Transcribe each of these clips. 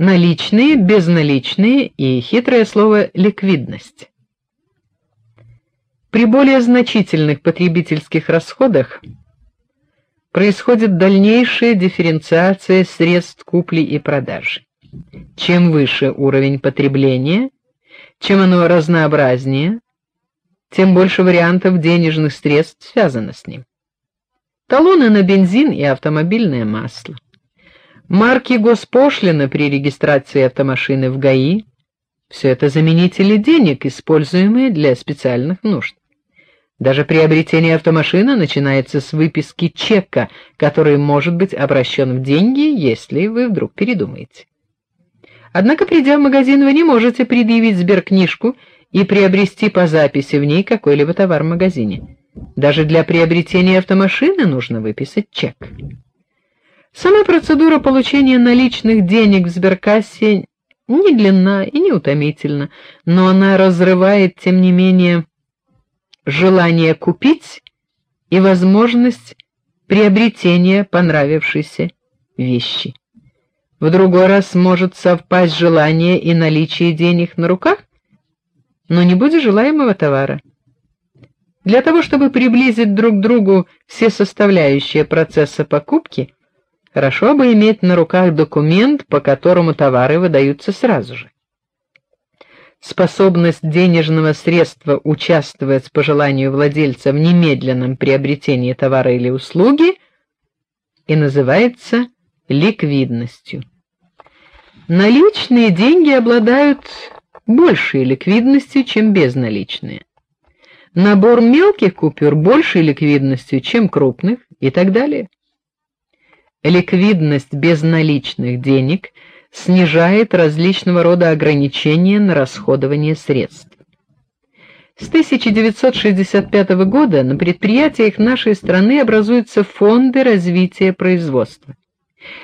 наличные, безналичные и хитрое слово ликвидность. При более значительных потребительских расходах происходит дальнейшая дифференциация средств купли и продажи. Чем выше уровень потребления, чем оно разнообразнее, тем больше вариантов денежных средств связано с ним. Талоны на бензин и автомобильное масло. Марки госпошлины при регистрации автомашины в ГАИ все это заменители денег, используемые для специальных нужд. Даже приобретение автомашины начинается с выписки чека, который может быть обращен в деньги, если вы вдруг передумаете. Однако, придя в магазин, вы не можете предъявить сберкнижку и приобрести по записи в ней какой-либо товар в магазине. Даже для приобретения автомашины нужно выписать чек. Сама процедура получения наличных денег в сберкассе не длинна и не утомительна, но она разрывает тем не менее желание купить и возможность приобретения понравившейся вещи. В другой раз может совпасть желание и наличие денег на руках, но не будет желаемого товара. Для того, чтобы приблизить друг к другу все составляющие процесса покупки, хорошо бы иметь на руках документ, по которому товары выдаются сразу же. Способность денежного средства участвовать по желанию владельца в немедленном приобретении товара или услуги и называется ликвидностью. Наличные деньги обладают большей ликвидностью, чем безналичные. Набор мелких купюр большей ликвидностью, чем крупных и так далее. Ликвидность безналичных денег снижает различного рода ограничения на расходование средств. С 1965 года на предприятиях нашей страны образуются фонды развития производства.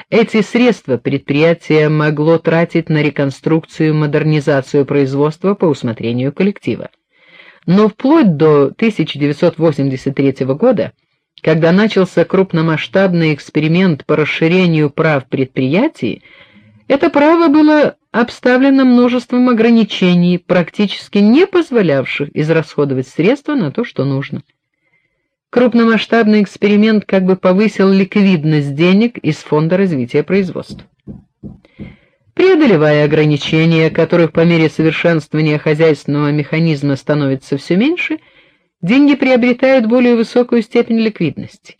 Эти средства предприятие могло тратить на реконструкцию и модернизацию производства по усмотрению коллектива. Но вплоть до 1983 года, когда начался крупномасштабный эксперимент по расширению прав предприятий, это право было обставлено множеством ограничений, практически не позволявших израсходовать средства на то, что нужно. Крупномасштабный эксперимент как бы повысил ликвидность денег из фонда развития производства. Преодолевая ограничения, которых по мере совершенствования хозяйственного механизма становится все меньше, деньги приобретают более высокую степень ликвидности.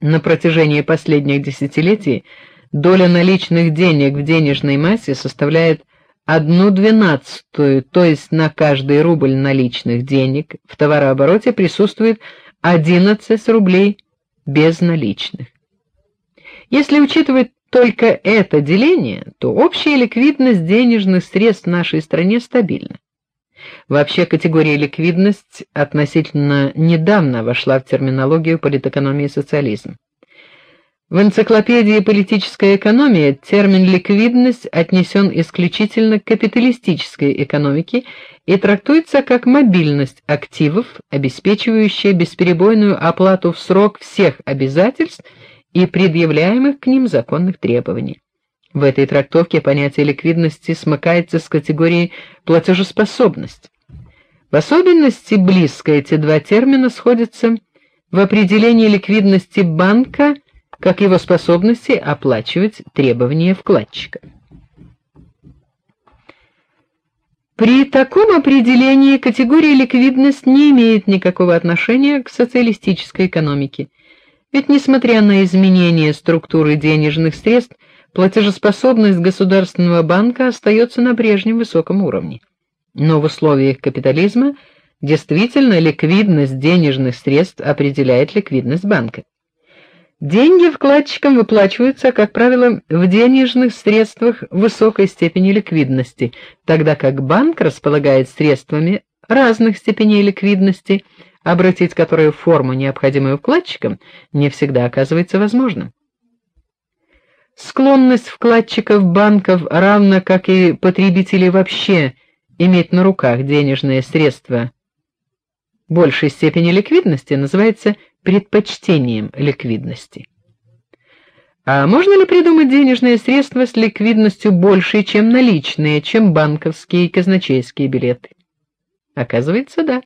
На протяжении последних десятилетий доля наличных денег в денежной массе составляет одну двенадцатую, то есть на каждый рубль наличных денег в товарообороте присутствует 11 рублей безналичных. Если учитывать только это деление, то общая ликвидность денежных средств в нашей стране стабильна. Вообще категория ликвидность относительно недавно вошла в терминологию политэкономии и социализма. В энциклопедии Политическая экономия термин ликвидность отнесен исключительно к капиталистической экономике и трактуется как мобильность активов, обеспечивающая бесперебойную оплату в срок всех обязательств и предъявляемых к ним законных требований. В этой трактовке понятие ликвидности смыкается с категорией платежеспособность. В особенности близко эти два термина сходятся в определении ликвидности банка как его способности оплачивать требования вкладчика. При таком определении категория ликвидность не имеет никакого отношения к социалистической экономике. Ведь несмотря на изменение структуры денежных средств, платежеспособность государственного банка остается на прежнем высоком уровне. Но в условиях капитализма действительно ликвидность денежных средств определяет ликвидность банка. Деньги вкладчикам выплачиваются, как правило, в денежных средствах высокой степени ликвидности, тогда как банк располагает средствами разных степеней ликвидности, обратить которые в форму, необходимую вкладчикам, не всегда оказывается возможным. Склонность вкладчиков банков, равно как и потребителей вообще, иметь на руках денежные средства большей степени ликвидности называется предпочтением ликвидности. А можно ли придумать денежные средства с ликвидностью большей, чем наличные, чем банковские и казначейские билеты? Оказывается, да.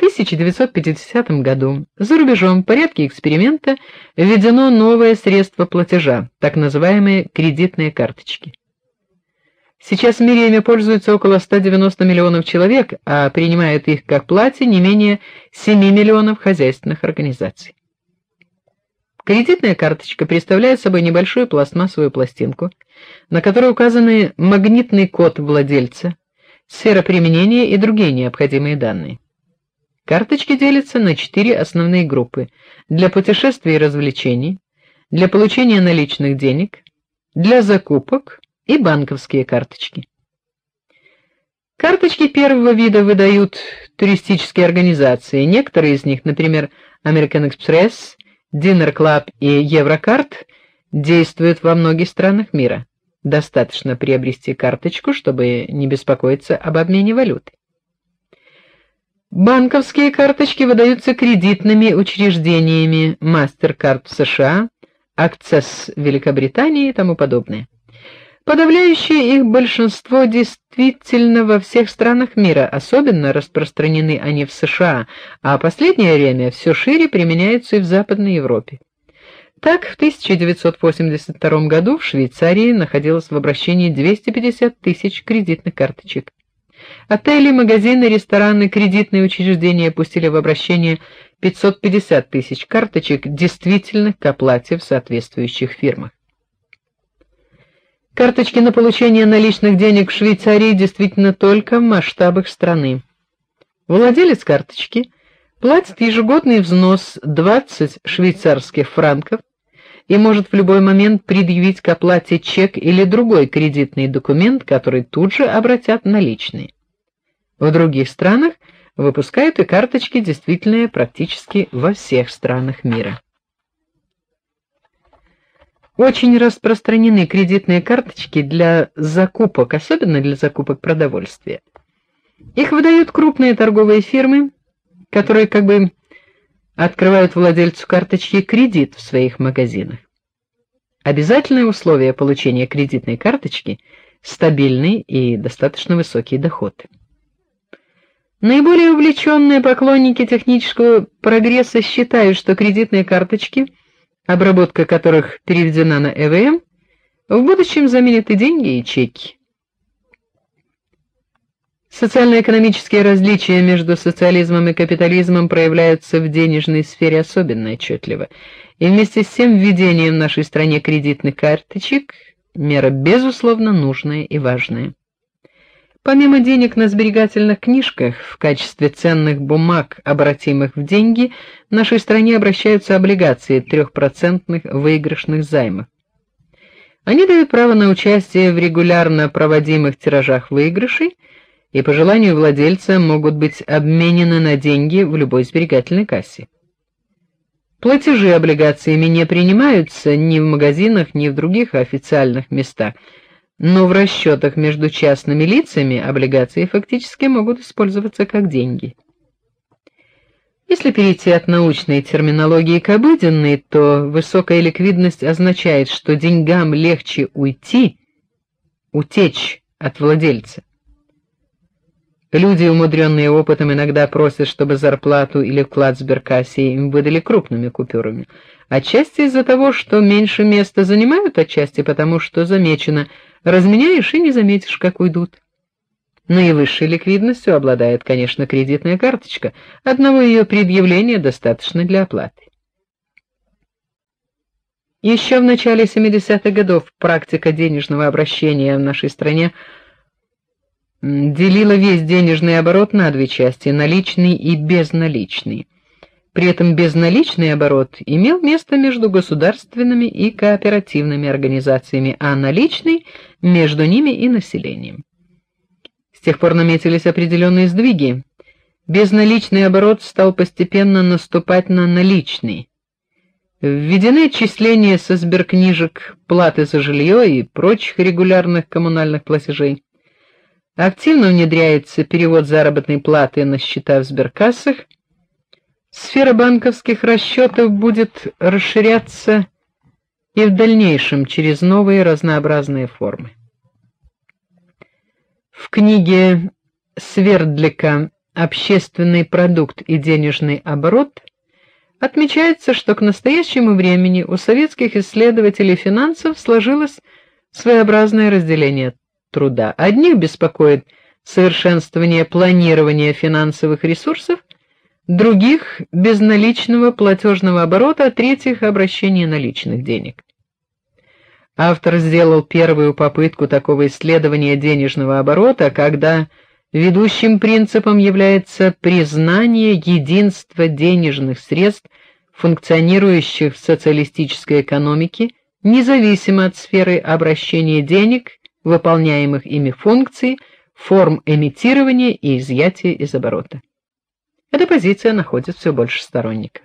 В 1950 году за рубежом в порядке эксперимента введено новое средство платежа, так называемые кредитные карточки. Сейчас в мире ими пользуются около 190 миллионов человек, а принимают их как плате не менее 7 миллионов хозяйственных организаций. Кредитная карточка представляет собой небольшую пластмассовую пластинку, на которой указаны магнитный код владельца, сфера применения и другие необходимые данные. Карточки делятся на четыре основные группы: для путешествий и развлечений, для получения наличных денег, для закупок и банковские карточки. Карточки первого вида выдают туристические организации. Некоторые из них, например, American Express, Dinner Club и Eurocard действуют во многих странах мира. Достаточно приобрести карточку, чтобы не беспокоиться об обмене валюты. Банковские карточки выдаются кредитными учреждениями Mastercard в США, Access в Великобритании и тому подобное. Подавляющее их большинство действительно во всех странах мира, особенно распространены они в США, а последнее время все шире применяются и в Западной Европе. Так, в 1982 году в Швейцарии находилось в обращении 250 тысяч кредитных карточек. Отели, магазины, рестораны, кредитные учреждения пустили в обращение 550 тысяч карточек, действительных к оплате в соответствующих фирмах. Карточки на получение наличных денег в Швейцарии действительно только в масштабах страны. Владелец карточки платит ежегодный взнос 20 швейцарских франков и может в любой момент предъявить к оплате чек или другой кредитный документ, который тут же обратят в наличные. В других странах выпускают и карточки, действительные практически во всех странах мира. Очень распространены кредитные карточки для закупок, особенно для закупок продовольствия. Их выдают крупные торговые фирмы, которые как бы открывают владельцу карточки кредит в своих магазинах. Обязательное условие получения кредитной карточки стабильный и достаточно высокий доход. Наиболее увлеченные поклонники технического прогресса считают, что кредитные карточки обработка которых переведена на ЭВМ, в будущем заменят и деньги, и чеки. Социально-экономические различия между социализмом и капитализмом проявляются в денежной сфере особенно отчетливо. И вместе с тем введение в нашей стране кредитных карточек мера безусловно нужная и важная. Помимо денег на сберегательных книжках в качестве ценных бумаг, обратимых в деньги, в нашей стране обращаются облигации трехпроцентных выигрышных займов. Они дают право на участие в регулярно проводимых тиражах выигрышей и по желанию владельца могут быть обменены на деньги в любой сберегательной кассе. Платежи облигациями не принимаются ни в магазинах, ни в других официальных местах но в расчетах между частными лицами облигации фактически могут использоваться как деньги. Если перейти от научной терминологии к обыденной, то высокая ликвидность означает, что деньгам легче уйти, утечь от владельца. Люди, умудренные опытом, иногда просят, чтобы зарплату или вклад сберкассе им выдали крупными купюрами. Отчасти из-за того, что меньше места занимают, отчасти потому, что замечено – разменяешь и не заметишь, как уйдут. Наивысшей ликвидностью обладает, конечно, кредитная карточка. Одного ее предъявления достаточно для оплаты. Еще в начале 70-х годов практика денежного обращения в нашей стране делила весь денежный оборот на две части: наличный и безналичный. При этом безналичный оборот имел место между государственными и кооперативными организациями, а наличный между ними и населением. С тех пор наметились определенные сдвиги. Безналичный оборот стал постепенно наступать на наличный. Введены отчисления со сберкнижек, платы за жилье и прочих регулярных коммунальных платежей. Активно внедряется перевод заработной платы на счета в сберкассах. Сфера банковских расчетов будет расширяться и в дальнейшем через новые разнообразные формы. В книге Свердлика Общественный продукт и денежный оборот отмечается, что к настоящему времени у советских исследователей финансов сложилось своеобразное разделение труда. Одних беспокоит совершенствование планирования финансовых ресурсов, других безналичного платежного оборота, а третьих обращение наличных денег. Автор сделал первую попытку такого исследования денежного оборота, когда ведущим принципом является признание единства денежных средств, функционирующих в социалистической экономике, независимо от сферы обращения денег, выполняемых ими функций, форм эмитирования и изъятия из оборота. Эта позиция находит все больше сторонников.